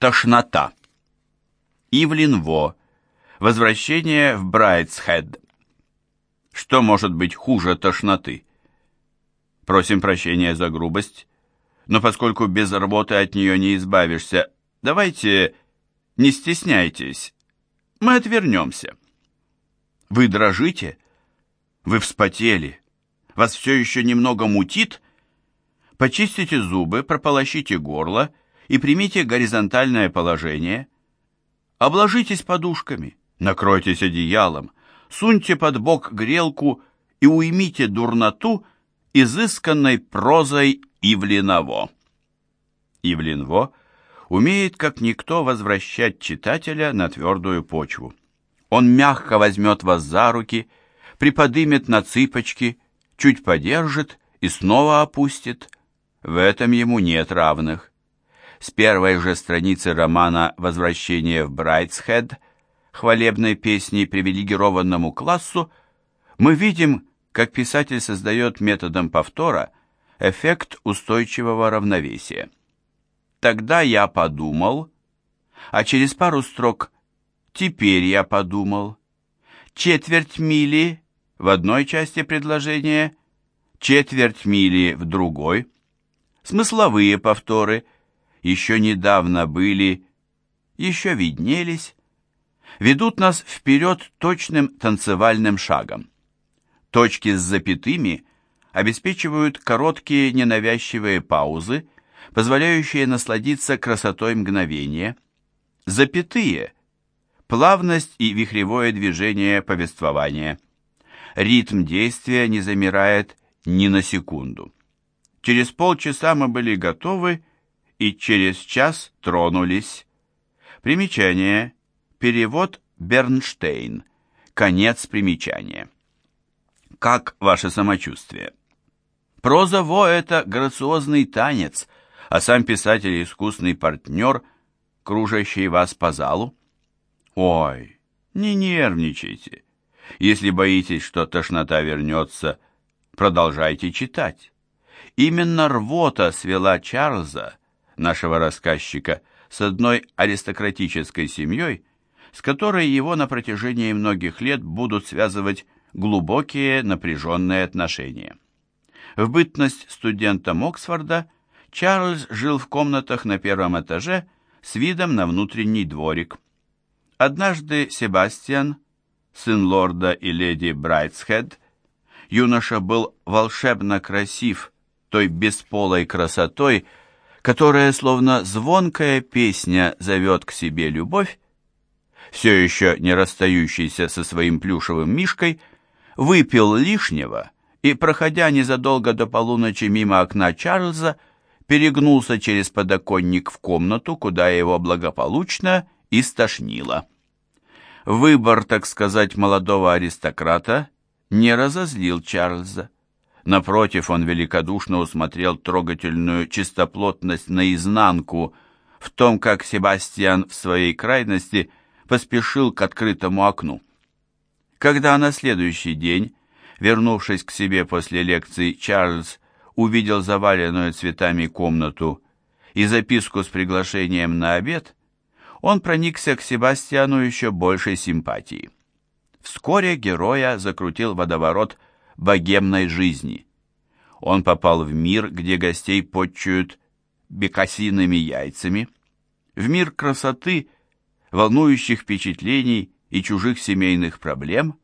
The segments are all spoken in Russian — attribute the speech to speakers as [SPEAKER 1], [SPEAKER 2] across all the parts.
[SPEAKER 1] Тошнота. Ивлин Во. Возвращение в Брайтсхед. Что может быть хуже тошноты? Просим прощения за грубость, но поскольку без работы от нее не избавишься, давайте не стесняйтесь, мы отвернемся. Вы дрожите? Вы вспотели? Вас все еще немного мутит? Почистите зубы, прополощите горло и примите горизонтальное положение. Обложитесь подушками, накройтесь одеялом, суньте под бок грелку и уймите дурноту изысканной прозой Ивлиново. Ивлинво умеет как никто возвращать читателя на твердую почву. Он мягко возьмет вас за руки, приподымет на цыпочки, чуть подержит и снова опустит. В этом ему нет равных. С первой же страницы романа «Возвращение в Брайтсхед» хвалебной песни привилегированному классу мы видим, как писатель создает методом повтора эффект устойчивого равновесия. Тогда я подумал, а через пару строк «теперь я подумал». Четверть мили в одной части предложения, четверть мили в другой. Смысловые повторы еще недавно были, еще виднелись, ведут нас вперед точным танцевальным шагом. Точки с запятыми обеспечивают короткие ненавязчивые паузы, позволяющие насладиться красотой мгновения. Запятые – плавность и вихревое движение повествования. Ритм действия не замирает ни на секунду. Через полчаса мы были готовы и через час тронулись. Примечание. Перевод Бернштейн. Конец примечания. Как ваше самочувствие? Проза Во – это грациозный танец – а сам писатель – искусный партнер, кружащий вас по залу? Ой, не нервничайте. Если боитесь, что тошнота вернется, продолжайте читать. Именно рвота свела Чарльза, нашего рассказчика, с одной аристократической семьей, с которой его на протяжении многих лет будут связывать глубокие напряженные отношения. В бытность студентом Оксфорда – Чарльз жил в комнатах на первом этаже с видом на внутренний дворик. Однажды Себастьян, сын лорда и леди Брайтсхед, юноша был волшебно красив той бесполой красотой, которая, словно звонкая песня, зовет к себе любовь, все еще не расстающийся со своим плюшевым мишкой, выпил лишнего и, проходя незадолго до полуночи мимо окна Чарльза, перегнулся через подоконник в комнату, куда его благополучно истошнило. Выбор, так сказать, молодого аристократа не разозлил Чарльза. Напротив, он великодушно усмотрел трогательную чистоплотность наизнанку в том, как Себастьян в своей крайности поспешил к открытому окну. Когда на следующий день, вернувшись к себе после лекции, Чарльз увидел заваленную цветами комнату и записку с приглашением на обед, он проникся к Себастьяну еще большей симпатией. Вскоре героя закрутил водоворот богемной жизни. Он попал в мир, где гостей подчуют бекасиными яйцами, в мир красоты, волнующих впечатлений и чужих семейных проблем,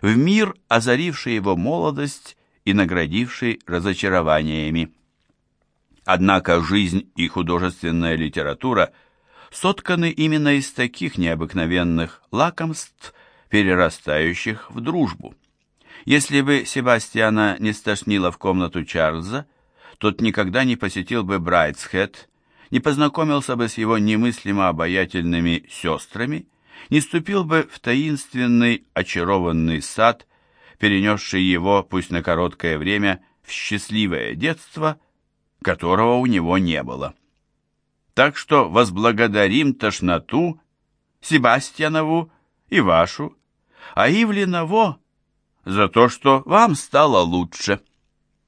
[SPEAKER 1] в мир, озаривший его молодость и наградивший разочарованиями. Однако жизнь и художественная литература сотканы именно из таких необыкновенных лакомств, перерастающих в дружбу. Если бы Себастьяна не стошнило в комнату Чарльза, тот никогда не посетил бы Брайтсхед, не познакомился бы с его немыслимо обаятельными сестрами, не ступил бы в таинственный очарованный сад перенесший его, пусть на короткое время, в счастливое детство, которого у него не было. Так что возблагодарим тошноту, Себастьянову и вашу, а Ивлиново за то, что вам стало лучше.